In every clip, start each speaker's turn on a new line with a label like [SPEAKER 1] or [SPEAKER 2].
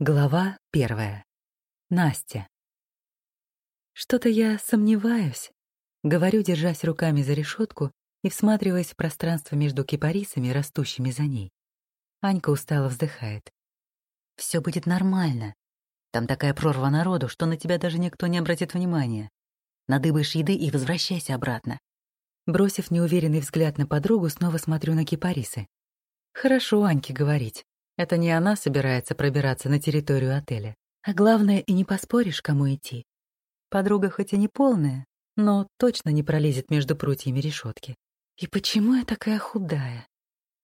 [SPEAKER 1] Глава первая. Настя. Что-то я сомневаюсь, говорю, держась руками за решетку и всматриваясь в пространство между кипарисами, растущими за ней. Анька устало вздыхает. Все будет нормально. Там такая прорва народу, что на тебя даже никто не обратит внимания. Надыбаешь еды и возвращайся обратно. Бросив неуверенный взгляд на подругу, снова смотрю на кипарисы. Хорошо Аньке говорить. Это не она собирается пробираться на территорию отеля. А главное, и не поспоришь, кому идти. Подруга хоть и не полная, но точно не пролезет между прутьями решетки. И почему я такая худая?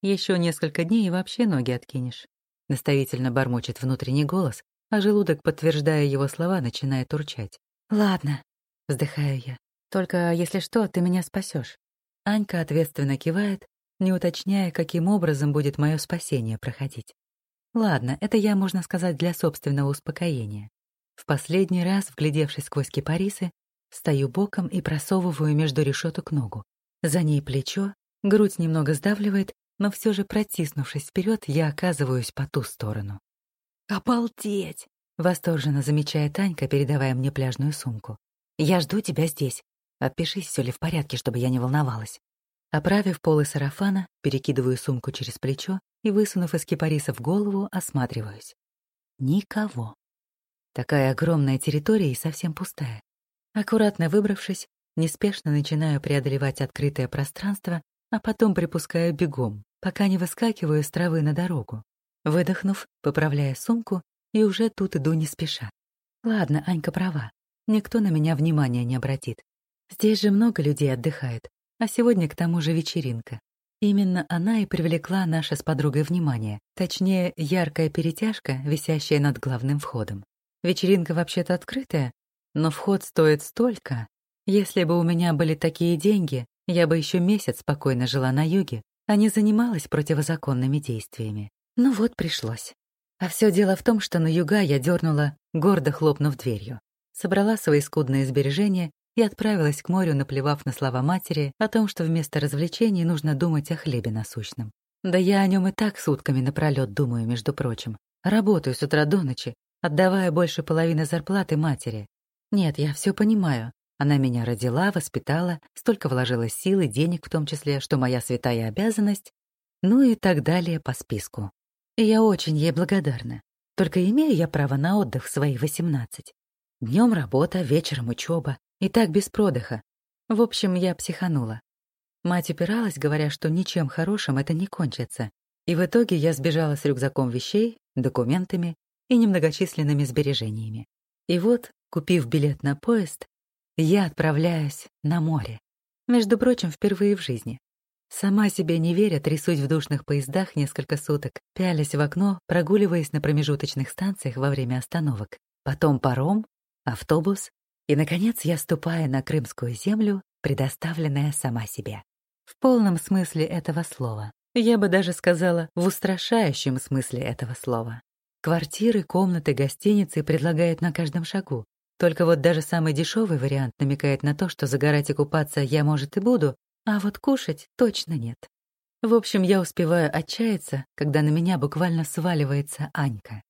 [SPEAKER 1] Еще несколько дней и вообще ноги откинешь. Наставительно бормочет внутренний голос, а желудок, подтверждая его слова, начинает урчать. «Ладно», — вздыхаю я. «Только, если что, ты меня спасешь. Анька ответственно кивает, не уточняя, каким образом будет мое спасение проходить. Ладно, это я, можно сказать, для собственного успокоения. В последний раз, вглядевшись сквозь кипарисы, стою боком и просовываю между решеток ногу. За ней плечо, грудь немного сдавливает, но все же протиснувшись вперед, я оказываюсь по ту сторону. «Обалдеть!» — восторженно замечает Танька, передавая мне пляжную сумку. «Я жду тебя здесь. Отпишись, все ли в порядке, чтобы я не волновалась». Оправив полы сарафана, перекидываю сумку через плечо и, высунув из кипарисов голову, осматриваюсь. Никого. Такая огромная территория и совсем пустая. Аккуратно выбравшись, неспешно начинаю преодолевать открытое пространство, а потом припускаю бегом, пока не выскакиваю с травы на дорогу. Выдохнув, поправляя сумку, и уже тут иду не спеша. Ладно, Анька права. Никто на меня внимания не обратит. Здесь же много людей отдыхает, а сегодня к тому же вечеринка. Именно она и привлекла наше с подругой внимание, точнее, яркая перетяжка, висящая над главным входом. Вечеринка вообще-то открытая, но вход стоит столько. Если бы у меня были такие деньги, я бы еще месяц спокойно жила на юге, а не занималась противозаконными действиями. Ну вот пришлось. А все дело в том, что на юга я дернула, гордо хлопнув дверью. Собрала свои скудные сбережения и отправилась к морю, наплевав на слова матери о том, что вместо развлечений нужно думать о хлебе насущном. Да я о нем и так сутками напролет думаю, между прочим. Работаю с утра до ночи, отдавая больше половины зарплаты матери. Нет, я все понимаю. Она меня родила, воспитала, столько вложила сил и денег в том числе, что моя святая обязанность, ну и так далее по списку. И я очень ей благодарна. Только имею я право на отдых в свои восемнадцать. Днем работа, вечером учеба, и так без продыха. В общем, я психанула. Мать упиралась, говоря, что ничем хорошим это не кончится. И в итоге я сбежала с рюкзаком вещей, документами и немногочисленными сбережениями. И вот, купив билет на поезд, я отправляюсь на море. Между прочим, впервые в жизни. Сама себе не веря, трясусь в душных поездах несколько суток, пялясь в окно, прогуливаясь на промежуточных станциях во время остановок. Потом паром, автобус, и, наконец, я ступаю на крымскую землю, предоставленная сама себе. В полном смысле этого слова. Я бы даже сказала, в устрашающем смысле этого слова. Квартиры, комнаты, гостиницы предлагают на каждом шагу. Только вот даже самый дешевый вариант намекает на то, что загорать и купаться я, может, и буду, а вот кушать точно нет. В общем, я успеваю отчаяться, когда на меня буквально сваливается Анька.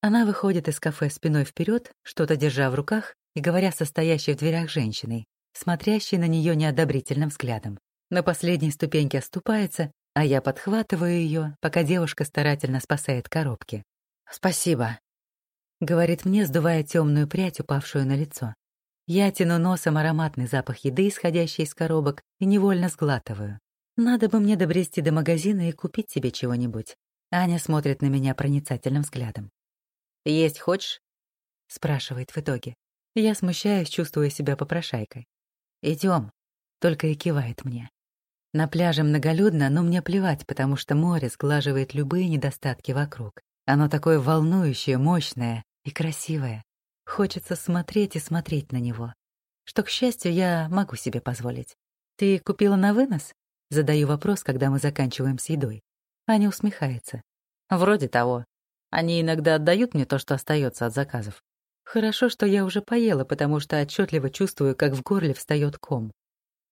[SPEAKER 1] Она выходит из кафе спиной вперед, что-то держа в руках, и говоря состоящей в дверях женщиной, смотрящей на нее неодобрительным взглядом. На последней ступеньке оступается, а я подхватываю ее, пока девушка старательно спасает коробки. «Спасибо», — говорит мне, сдувая темную прядь, упавшую на лицо. Я тяну носом ароматный запах еды, исходящий из коробок, и невольно сглатываю. Надо бы мне добрести до магазина и купить себе чего-нибудь. Аня смотрит на меня проницательным взглядом. «Есть хочешь?» — спрашивает в итоге. Я смущаюсь, чувствуя себя попрошайкой. Идем, только и кивает мне. На пляже многолюдно, но мне плевать, потому что море сглаживает любые недостатки вокруг. Оно такое волнующее, мощное и красивое. Хочется смотреть и смотреть на него. Что, к счастью, я могу себе позволить. «Ты купила на вынос?» Задаю вопрос, когда мы заканчиваем с едой. Аня усмехается. «Вроде того. Они иногда отдают мне то, что остается от заказов. Хорошо, что я уже поела, потому что отчетливо чувствую, как в горле встает ком.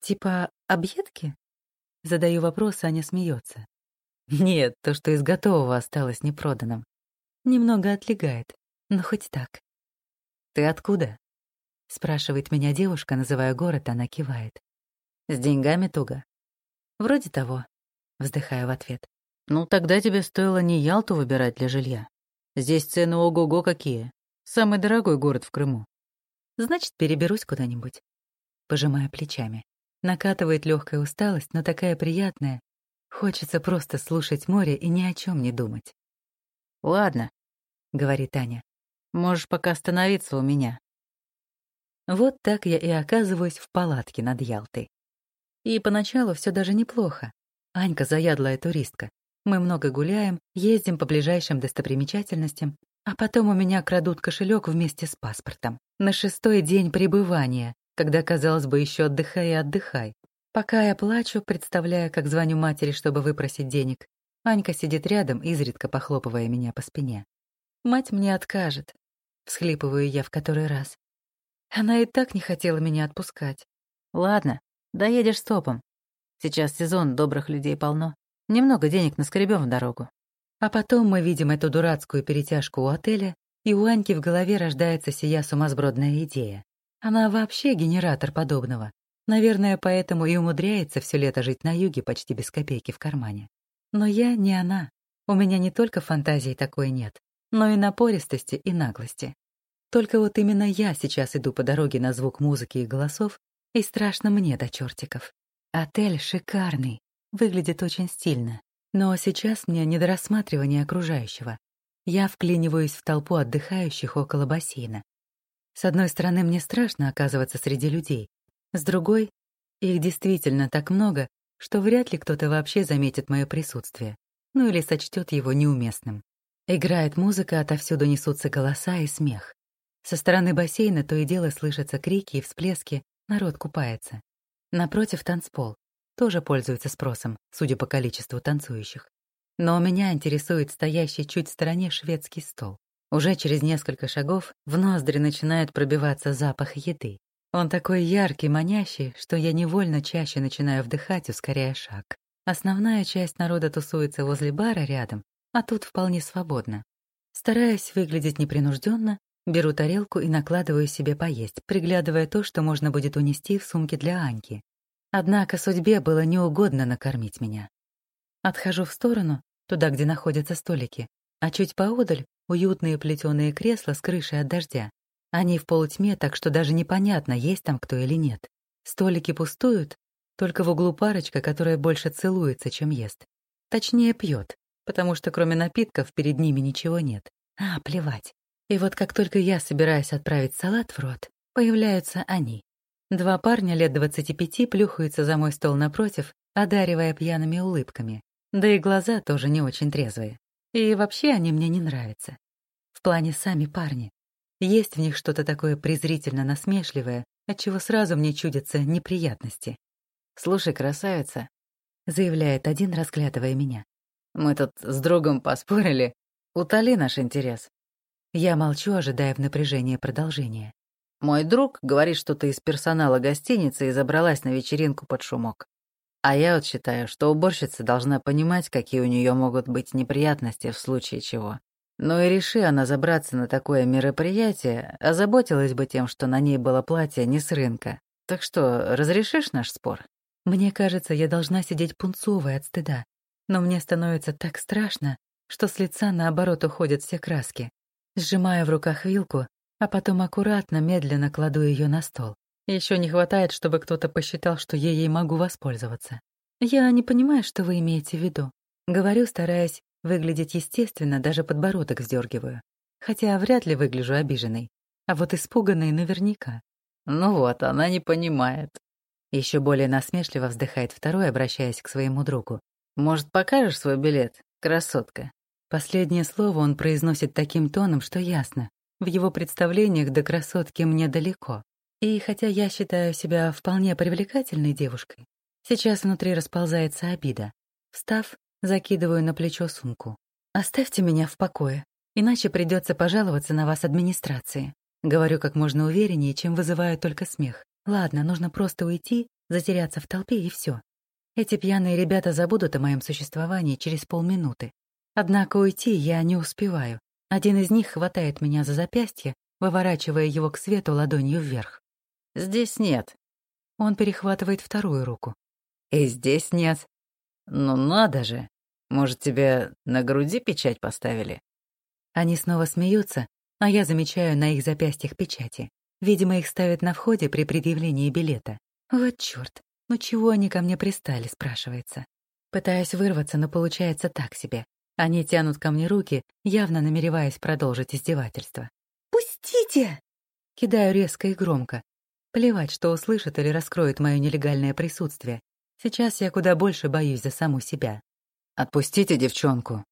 [SPEAKER 1] Типа объедки? Задаю вопрос, Аня смеется. Нет, то, что из готового осталось непроданным. Немного отлегает, но хоть так. «Ты откуда?» — спрашивает меня девушка, называя город, она кивает. «С деньгами туго?» «Вроде того», — вздыхаю в ответ. «Ну, тогда тебе стоило не Ялту выбирать для жилья. Здесь цены ого-го какие. Самый дорогой город в Крыму. Значит, переберусь куда-нибудь». Пожимая плечами. Накатывает легкая усталость, но такая приятная. Хочется просто слушать море и ни о чем не думать. «Ладно», — говорит Аня. «Можешь пока остановиться у меня». Вот так я и оказываюсь в палатке над Ялтой. И поначалу все даже неплохо. Анька заядлая туристка. Мы много гуляем, ездим по ближайшим достопримечательностям, а потом у меня крадут кошелек вместе с паспортом. На шестой день пребывания, когда, казалось бы, еще отдыхай и отдыхай. Пока я плачу, представляя, как звоню матери, чтобы выпросить денег, Анька сидит рядом, изредка похлопывая меня по спине. Мать мне откажет. Всхлипываю я в который раз. Она и так не хотела меня отпускать. Ладно, доедешь стопом. Сейчас сезон, добрых людей полно. Немного денег наскребем в дорогу. А потом мы видим эту дурацкую перетяжку у отеля, и у Аньки в голове рождается сия сумасбродная идея. Она вообще генератор подобного. Наверное, поэтому и умудряется все лето жить на юге почти без копейки в кармане. Но я не она. У меня не только фантазии такой нет, но и напористости и наглости. Только вот именно я сейчас иду по дороге на звук музыки и голосов, и страшно мне до чертиков. Отель шикарный, выглядит очень стильно. Но сейчас мне не до рассматривания окружающего. Я вклиниваюсь в толпу отдыхающих около бассейна. С одной стороны, мне страшно оказываться среди людей. С другой, их действительно так много, что вряд ли кто-то вообще заметит мое присутствие, ну или сочтет его неуместным. Играет музыка, отовсюду несутся голоса и смех. Со стороны бассейна то и дело слышатся крики и всплески, народ купается. Напротив танцпол. Тоже пользуется спросом, судя по количеству танцующих. Но меня интересует стоящий чуть в стороне шведский стол. Уже через несколько шагов в ноздри начинает пробиваться запах еды. Он такой яркий, манящий, что я невольно чаще начинаю вдыхать, ускоряя шаг. Основная часть народа тусуется возле бара рядом, а тут вполне свободно. Стараясь выглядеть непринужденно, Беру тарелку и накладываю себе поесть, приглядывая то, что можно будет унести в сумке для Аньки. Однако судьбе было неугодно накормить меня. Отхожу в сторону, туда, где находятся столики, а чуть поодаль — уютные плетеные кресла с крышей от дождя. Они в полутьме, так что даже непонятно, есть там кто или нет. Столики пустуют, только в углу парочка, которая больше целуется, чем ест. Точнее, пьет, потому что кроме напитков перед ними ничего нет. А, плевать. И вот как только я собираюсь отправить салат в рот, появляются они. Два парня лет двадцати пяти плюхаются за мой стол напротив, одаривая пьяными улыбками. Да и глаза тоже не очень трезвые. И вообще они мне не нравятся. В плане сами парни. Есть в них что-то такое презрительно насмешливое, отчего сразу мне чудятся неприятности. «Слушай, красавица», — заявляет один, разглядывая меня. «Мы тут с другом поспорили. Утоли наш интерес. Я молчу, ожидая в напряжении продолжения. Мой друг говорит, что ты из персонала гостиницы и забралась на вечеринку под шумок. А я вот считаю, что уборщица должна понимать, какие у нее могут быть неприятности в случае чего. Ну и реши она забраться на такое мероприятие, озаботилась бы тем, что на ней было платье не с рынка. Так что, разрешишь наш спор? Мне кажется, я должна сидеть пунцовой от стыда. Но мне становится так страшно, что с лица наоборот уходят все краски. Сжимаю в руках вилку, а потом аккуратно, медленно кладу ее на стол. Еще не хватает, чтобы кто-то посчитал, что я ей могу воспользоваться. Я не понимаю, что вы имеете в виду. Говорю, стараясь выглядеть естественно, даже подбородок вздергиваю. Хотя вряд ли выгляжу обиженной. А вот испуганной наверняка. Ну вот, она не понимает. Еще более насмешливо вздыхает второй, обращаясь к своему другу. Может, покажешь свой билет, красотка? Последнее слово он произносит таким тоном, что ясно. В его представлениях до красотки мне далеко. И хотя я считаю себя вполне привлекательной девушкой, сейчас внутри расползается обида. Встав, закидываю на плечо сумку. «Оставьте меня в покое, иначе придется пожаловаться на вас администрации». Говорю как можно увереннее, чем вызываю только смех. Ладно, нужно просто уйти, затеряться в толпе и все. Эти пьяные ребята забудут о моем существовании через полминуты. Однако уйти я не успеваю. Один из них хватает меня за запястье, выворачивая его к свету ладонью вверх.
[SPEAKER 2] «Здесь нет».
[SPEAKER 1] Он перехватывает вторую руку.
[SPEAKER 2] «И здесь нет». «Ну надо же! Может, тебе на груди печать поставили?»
[SPEAKER 1] Они снова смеются, а я замечаю на их запястьях печати. Видимо, их ставят на входе при предъявлении билета. Вот чёрт, ну чего они ко мне пристали, спрашивается. Пытаюсь вырваться, но получается так себе. Они тянут ко мне руки, явно намереваясь продолжить издевательство. «Пустите!» Кидаю резко и громко. Плевать, что услышат или раскроют мое нелегальное присутствие. Сейчас я куда больше боюсь за саму себя.
[SPEAKER 2] «Отпустите девчонку!»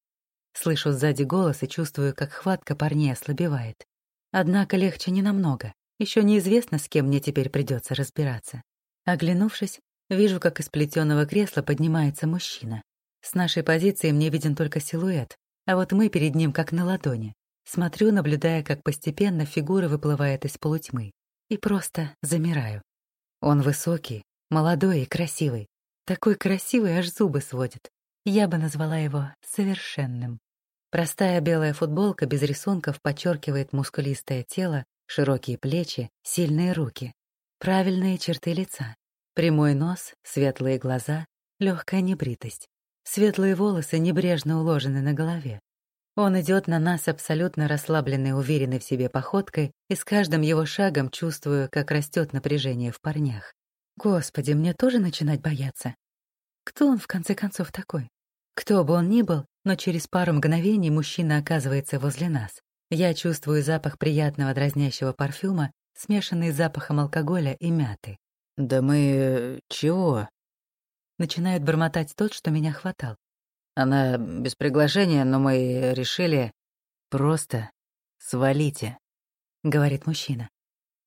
[SPEAKER 1] Слышу сзади голос и чувствую, как хватка парней ослабевает. Однако легче не намного. Еще неизвестно, с кем мне теперь придется разбираться. Оглянувшись, вижу, как из плетеного кресла поднимается мужчина. С нашей позиции мне виден только силуэт, а вот мы перед ним как на ладони. Смотрю, наблюдая, как постепенно фигура выплывает из полутьмы. И просто замираю. Он высокий, молодой и красивый. Такой красивый, аж зубы сводит. Я бы назвала его совершенным. Простая белая футболка без рисунков подчеркивает мускулистое тело, широкие плечи, сильные руки, правильные черты лица, прямой нос, светлые глаза, легкая небритость. Светлые волосы небрежно уложены на голове. Он идет на нас абсолютно расслабленной, уверенной в себе походкой, и с каждым его шагом чувствую, как растет напряжение в парнях. Господи, мне тоже начинать бояться. Кто он, в конце концов, такой? Кто бы он ни был, но через пару мгновений мужчина оказывается возле нас. Я чувствую запах приятного дразнящего парфюма, смешанный с запахом алкоголя и мяты.
[SPEAKER 2] «Да мы... чего?»
[SPEAKER 1] Начинает бормотать тот, что меня хватал.
[SPEAKER 2] «Она без приглашения, но мы решили... просто свалите», —
[SPEAKER 1] говорит мужчина.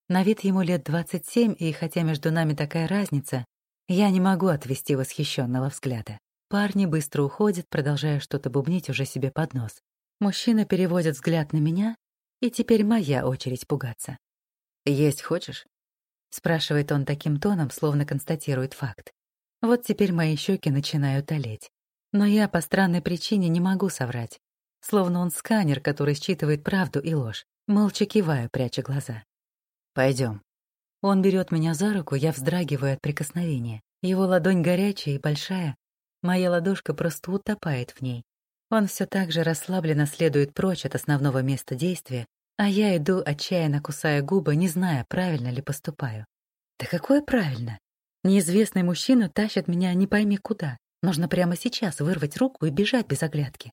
[SPEAKER 1] На вид ему лет двадцать семь, и хотя между нами такая разница, я не могу отвести восхищенного взгляда. Парни быстро уходят, продолжая что-то бубнить уже себе под нос. Мужчина переводит взгляд на меня, и теперь моя очередь пугаться.
[SPEAKER 2] «Есть хочешь?»
[SPEAKER 1] — спрашивает он таким тоном, словно констатирует факт. Вот теперь мои щеки начинают олеть. Но я по странной причине не могу соврать. Словно он сканер, который считывает правду и ложь. Молча киваю, пряча глаза.
[SPEAKER 2] Пойдем.
[SPEAKER 1] Он берет меня за руку, я вздрагиваю от прикосновения. Его ладонь горячая и большая. Моя ладошка просто утопает в ней. Он все так же расслабленно следует прочь от основного места действия, а я иду, отчаянно кусая губы, не зная, правильно ли поступаю. Да какое правильно? Неизвестный мужчина тащит меня не пойми куда. Нужно прямо сейчас вырвать руку и бежать без оглядки.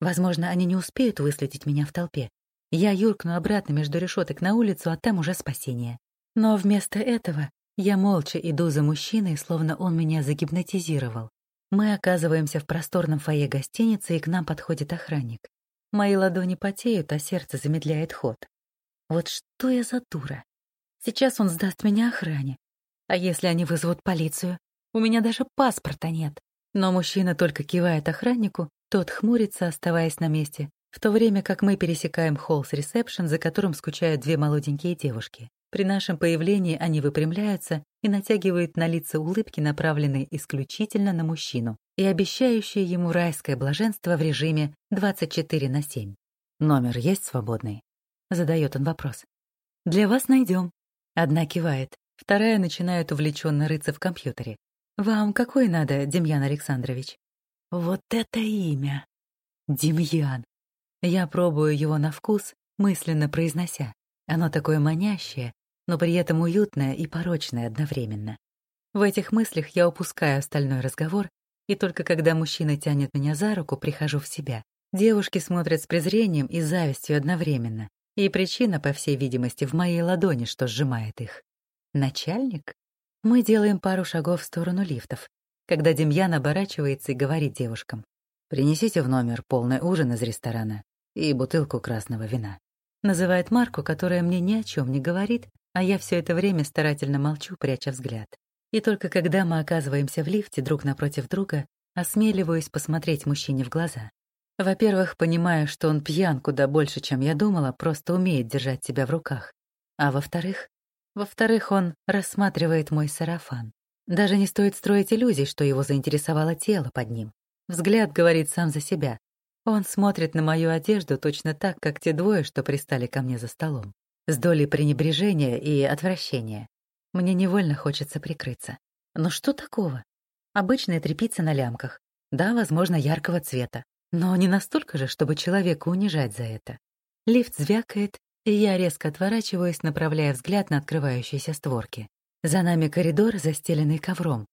[SPEAKER 1] Возможно, они не успеют выследить меня в толпе. Я юркну обратно между решеток на улицу, а там уже спасение. Но вместо этого я молча иду за мужчиной, словно он меня загипнотизировал. Мы оказываемся в просторном фойе гостиницы, и к нам подходит охранник. Мои ладони потеют, а сердце замедляет ход. Вот что я за дура. Сейчас он сдаст меня охране. А если они вызовут полицию? У меня даже паспорта нет. Но мужчина только кивает охраннику, тот хмурится, оставаясь на месте, в то время как мы пересекаем холл с ресепшн, за которым скучают две молоденькие девушки. При нашем появлении они выпрямляются и натягивают на лица улыбки, направленные исключительно на мужчину и обещающие ему райское блаженство в режиме 24 на 7. «Номер есть свободный?» — задает он вопрос. «Для вас найдем. Одна кивает, вторая начинает увлеченно рыться в компьютере. «Вам какой надо, Демьян Александрович?» «Вот это имя! Демьян!» Я пробую его на вкус, мысленно произнося. Оно такое манящее, но при этом уютное и порочное одновременно. В этих мыслях я упускаю остальной разговор, и только когда мужчина тянет меня за руку, прихожу в себя. Девушки смотрят с презрением и завистью одновременно, и причина, по всей видимости, в моей ладони, что сжимает их. Начальник? Мы делаем пару шагов в сторону лифтов, когда Демьян оборачивается и говорит девушкам. «Принесите в номер полный ужин из ресторана и бутылку красного вина». Называет марку, которая мне ни о чем не говорит, а я все это время старательно молчу, пряча взгляд. И только когда мы оказываемся в лифте друг напротив друга, осмеливаюсь посмотреть мужчине в глаза. Во-первых, понимаю, что он пьян куда больше, чем я думала, просто умеет держать себя в руках. А во-вторых, во-вторых, он рассматривает мой сарафан. Даже не стоит строить иллюзий, что его заинтересовало тело под ним. Взгляд говорит сам за себя. Он смотрит на мою одежду точно так, как те двое, что пристали ко мне за столом. С долей пренебрежения и отвращения. Мне невольно хочется прикрыться. Но что такого? Обычная тряпица на лямках. Да, возможно, яркого цвета. Но не настолько же, чтобы человека унижать за это. Лифт звякает, и я резко отворачиваюсь, направляя взгляд на открывающиеся створки. За нами коридор, застеленный ковром.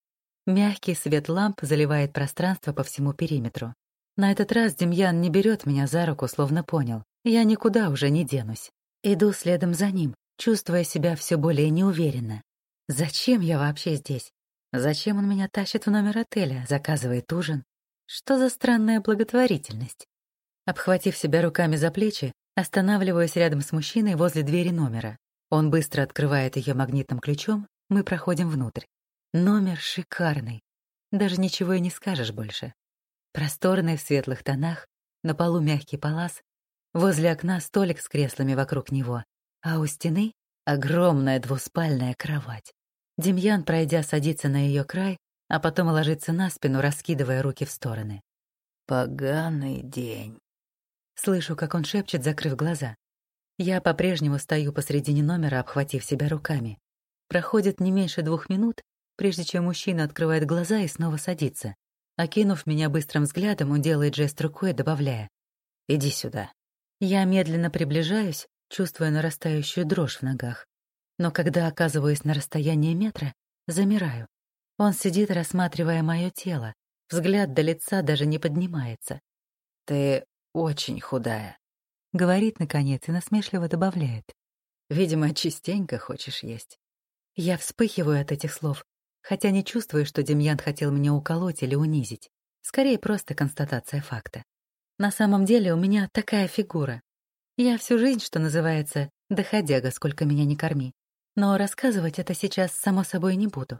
[SPEAKER 1] Мягкий свет ламп заливает пространство по всему периметру. На этот раз Демьян не берет меня за руку, словно понял. Я никуда уже не денусь. Иду следом за ним, чувствуя себя все более неуверенно. Зачем я вообще здесь? Зачем он меня тащит в номер отеля, заказывает ужин? Что за странная благотворительность? Обхватив себя руками за плечи, останавливаюсь рядом с мужчиной возле двери номера. Он быстро открывает ее магнитным ключом, мы проходим внутрь. Номер шикарный. Даже ничего и не скажешь больше. Просторный в светлых тонах, на полу мягкий палас, возле окна столик с креслами вокруг него, а у стены — огромная двуспальная кровать. Демьян, пройдя, садится на ее край, а потом ложится на спину, раскидывая руки в стороны.
[SPEAKER 2] «Поганый день».
[SPEAKER 1] Слышу, как он шепчет, закрыв глаза. Я по-прежнему стою посредине номера, обхватив себя руками. Проходит не меньше двух минут, прежде чем мужчина открывает глаза и снова садится. Окинув меня быстрым взглядом, он делает жест рукой, добавляя «Иди сюда». Я медленно приближаюсь, чувствуя нарастающую дрожь в ногах. Но когда оказываюсь на расстоянии метра, замираю. Он сидит, рассматривая мое тело. Взгляд до лица даже не поднимается.
[SPEAKER 2] «Ты очень худая», —
[SPEAKER 1] говорит, наконец, и насмешливо добавляет.
[SPEAKER 2] «Видимо, частенько хочешь есть».
[SPEAKER 1] Я вспыхиваю от этих слов, хотя не чувствую, что Демьян хотел меня уколоть или унизить. Скорее, просто констатация факта. На самом деле у меня такая фигура. Я всю жизнь, что называется, доходяга, сколько меня не корми. Но рассказывать это сейчас, само собой, не буду.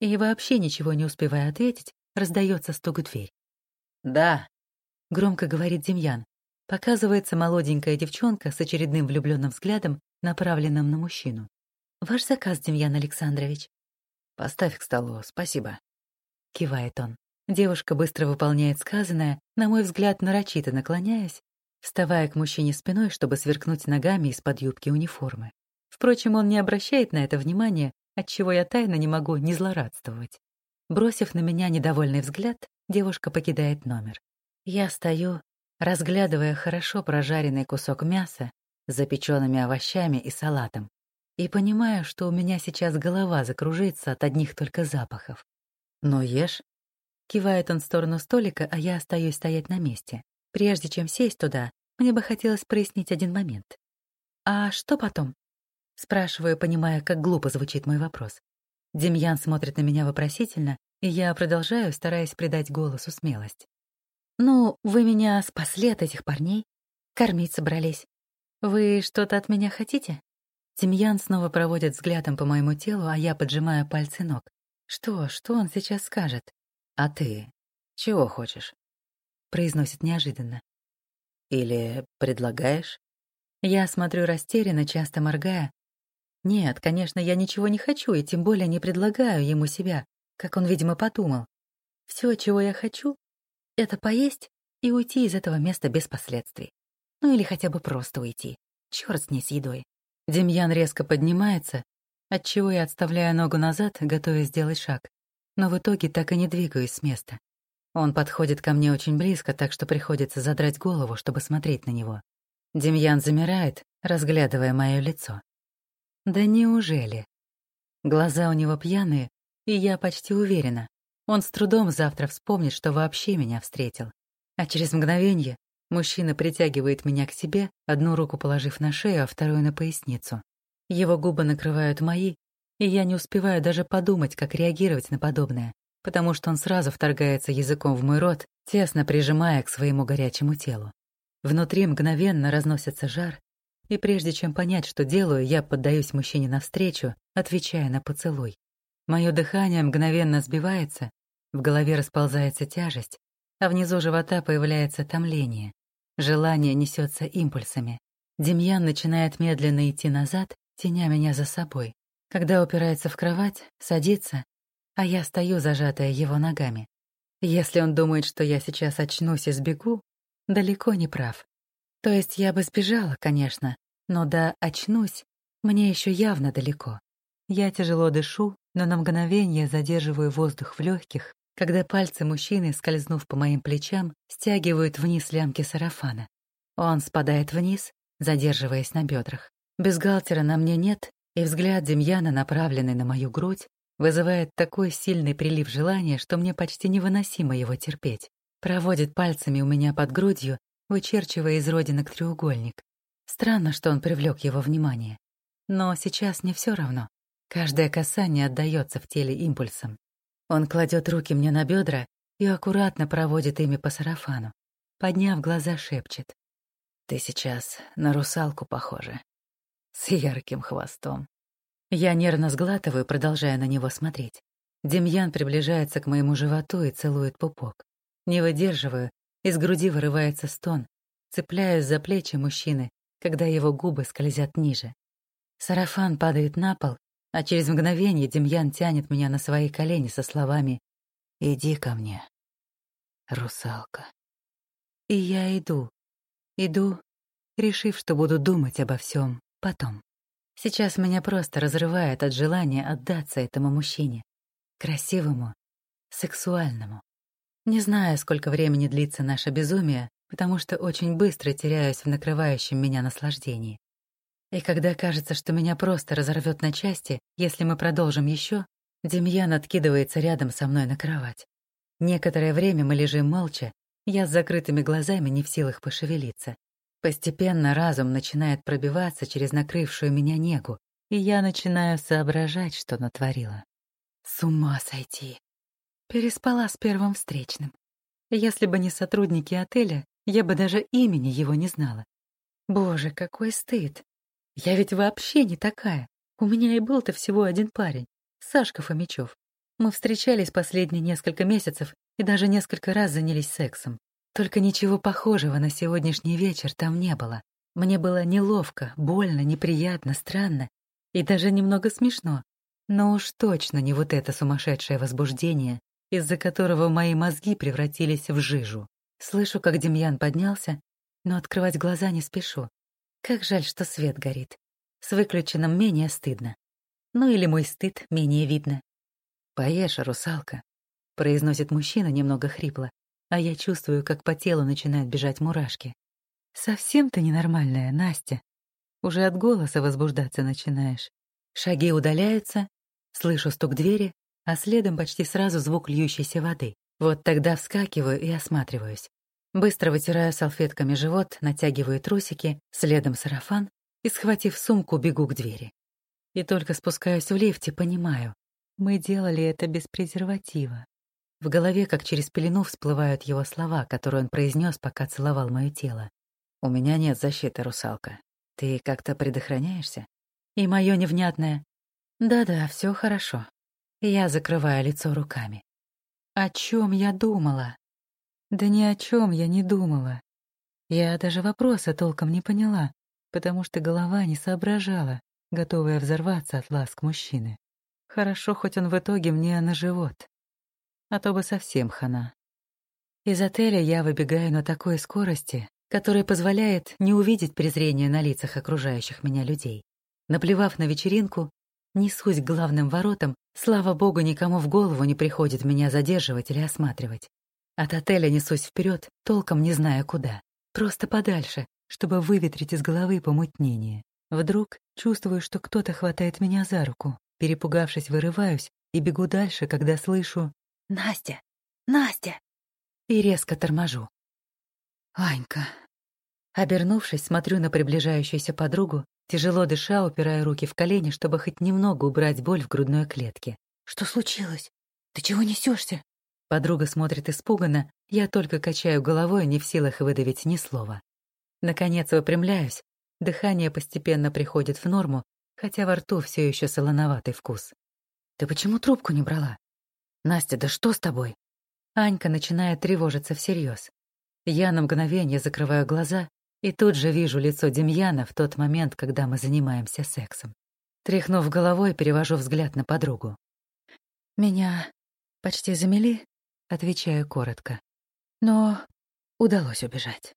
[SPEAKER 1] И вообще ничего не успевая ответить, раздается стук в дверь.
[SPEAKER 2] «Да», —
[SPEAKER 1] громко говорит Демьян. Показывается молоденькая девчонка с очередным влюбленным взглядом, направленным на мужчину. «Ваш заказ, Демьян Александрович».
[SPEAKER 2] «Поставь к столу, спасибо», —
[SPEAKER 1] кивает он. Девушка быстро выполняет сказанное, на мой взгляд, нарочито наклоняясь, вставая к мужчине спиной, чтобы сверкнуть ногами из-под юбки униформы. Впрочем, он не обращает на это внимания, отчего я тайно не могу не злорадствовать. Бросив на меня недовольный взгляд, девушка покидает номер. Я стою, разглядывая хорошо прожаренный кусок мяса с запеченными овощами и салатом, и понимаю, что у меня сейчас голова закружится от одних только запахов. «Ну, ешь». Кивает он в сторону столика, а я остаюсь стоять на месте. Прежде чем сесть туда, мне бы хотелось прояснить один момент. «А что потом?» Спрашиваю, понимая, как глупо звучит мой вопрос. Демьян смотрит на меня вопросительно, и я продолжаю, стараясь придать голосу смелость. «Ну, вы меня спасли от этих парней, кормить собрались. Вы что-то от меня хотите?» Тимьян снова проводит взглядом по моему телу, а я поджимаю пальцы ног. Что, что он сейчас скажет?
[SPEAKER 2] А ты чего хочешь?
[SPEAKER 1] Произносит неожиданно.
[SPEAKER 2] Или предлагаешь?
[SPEAKER 1] Я смотрю растерянно, часто моргая. Нет, конечно, я ничего не хочу и тем более не предлагаю ему себя, как он, видимо, подумал. Все, чего я хочу, это поесть и уйти из этого места без последствий. Ну или хотя бы просто уйти. Чёрт с ней с едой. Демьян резко поднимается, отчего я отставляю ногу назад, готовясь сделать шаг. Но в итоге так и не двигаюсь с места. Он подходит ко мне очень близко, так что приходится задрать голову, чтобы смотреть на него. Демьян замирает, разглядывая мое лицо. Да неужели? Глаза у него пьяные, и я почти уверена. Он с трудом завтра вспомнит, что вообще меня встретил. А через мгновение Мужчина притягивает меня к себе, одну руку положив на шею, а вторую на поясницу. Его губы накрывают мои, и я не успеваю даже подумать, как реагировать на подобное, потому что он сразу вторгается языком в мой рот, тесно прижимая к своему горячему телу. Внутри мгновенно разносится жар, и прежде чем понять, что делаю, я поддаюсь мужчине навстречу, отвечая на поцелуй. Мое дыхание мгновенно сбивается, в голове расползается тяжесть, а внизу живота появляется томление. Желание несется импульсами. Демьян начинает медленно идти назад, теня меня за собой. Когда упирается в кровать, садится, а я стою, зажатая его ногами. Если он думает, что я сейчас очнусь и сбегу, далеко не прав. То есть я бы сбежала, конечно, но да очнусь, мне еще явно далеко. Я тяжело дышу, но на мгновение задерживаю воздух в легких, когда пальцы мужчины, скользнув по моим плечам, стягивают вниз лямки сарафана. Он спадает вниз, задерживаясь на бедрах. Бюстгальтера на мне нет, и взгляд Демьяна, направленный на мою грудь, вызывает такой сильный прилив желания, что мне почти невыносимо его терпеть. Проводит пальцами у меня под грудью, вычерчивая из родинок треугольник. Странно, что он привлек его внимание. Но сейчас не все равно. Каждое касание отдается в теле импульсом. Он кладет руки мне на бедра и аккуратно проводит ими по сарафану. Подняв глаза, шепчет. «Ты сейчас на русалку похожа. С ярким хвостом». Я нервно сглатываю, продолжая на него смотреть. Демьян приближается к моему животу и целует пупок. Не выдерживаю, из груди вырывается стон, цепляюсь за плечи мужчины, когда его губы скользят ниже. Сарафан падает на пол, а через мгновение Демьян тянет меня на свои колени со словами «Иди ко мне, русалка». И я иду, иду, решив, что буду думать обо всем потом. Сейчас меня просто разрывает от желания отдаться этому мужчине. Красивому, сексуальному. Не знаю, сколько времени длится наше безумие, потому что очень быстро теряюсь в накрывающем меня наслаждении. И когда кажется, что меня просто разорвет на части, если мы продолжим еще, Демьян откидывается рядом со мной на кровать. Некоторое время мы лежим молча, я с закрытыми глазами не в силах пошевелиться. Постепенно разум начинает пробиваться через накрывшую меня негу, и я начинаю соображать, что натворила. С ума сойти. Переспала с первым встречным. Если бы не сотрудники отеля, я бы даже имени его не знала. Боже, какой стыд. Я ведь вообще не такая. У меня и был-то всего один парень, Сашка Фомичев. Мы встречались последние несколько месяцев и даже несколько раз занялись сексом. Только ничего похожего на сегодняшний вечер там не было. Мне было неловко, больно, неприятно, странно и даже немного смешно. Но уж точно не вот это сумасшедшее возбуждение, из-за которого мои мозги превратились в жижу. Слышу, как Демьян поднялся, но открывать глаза не спешу. Как жаль, что свет горит. С выключенным менее стыдно. Ну или мой стыд менее видно. «Поешь, русалка», — произносит мужчина немного хрипло, а я чувствую, как по телу начинают бежать мурашки. «Совсем ты ненормальная, Настя. Уже от голоса возбуждаться начинаешь. Шаги удаляются, слышу стук двери, а следом почти сразу звук льющейся воды. Вот тогда вскакиваю и осматриваюсь. Быстро вытираю салфетками живот, натягиваю трусики, следом сарафан и, схватив сумку, бегу к двери. И только спускаюсь в лифте, понимаю. Мы делали это без презерватива. В голове, как через пелену, всплывают его слова, которые он произнес, пока целовал мое тело. «У меня нет защиты, русалка. Ты как-то предохраняешься?» И мое невнятное «Да-да, все хорошо». Я закрываю лицо руками. О чем я думала? Да ни о чем я не думала. Я даже вопроса толком не поняла, потому что голова не соображала, готовая взорваться от ласк мужчины. Хорошо, хоть он в итоге мне на живот. А то бы совсем хана. Из отеля я выбегаю на такой скорости, которая позволяет не увидеть презрения на лицах окружающих меня людей. Наплевав на вечеринку, несусь к главным воротам, слава богу, никому в голову не приходит меня задерживать или осматривать. От отеля несусь вперед, толком не зная куда. Просто подальше, чтобы выветрить из головы помутнение. Вдруг чувствую, что кто-то хватает меня за руку. Перепугавшись, вырываюсь и бегу дальше, когда слышу «Настя! Настя!» и резко торможу. «Анька!» Обернувшись, смотрю на приближающуюся подругу, тяжело дыша, упирая руки в колени, чтобы хоть немного убрать боль в грудной клетке. «Что случилось? Ты чего несешься? Подруга смотрит испуганно, я только качаю головой, не в силах выдавить ни слова. Наконец выпрямляюсь, дыхание постепенно приходит в норму, хотя во рту все еще солоноватый вкус. «Ты почему трубку не брала?» «Настя, да что с тобой?» Анька начинает тревожиться всерьез. Я на мгновение закрываю глаза и тут же вижу лицо Демьяна в тот момент, когда мы занимаемся сексом. Тряхнув головой, перевожу взгляд на подругу. «Меня почти замели?» Отвечаю коротко. Но удалось убежать.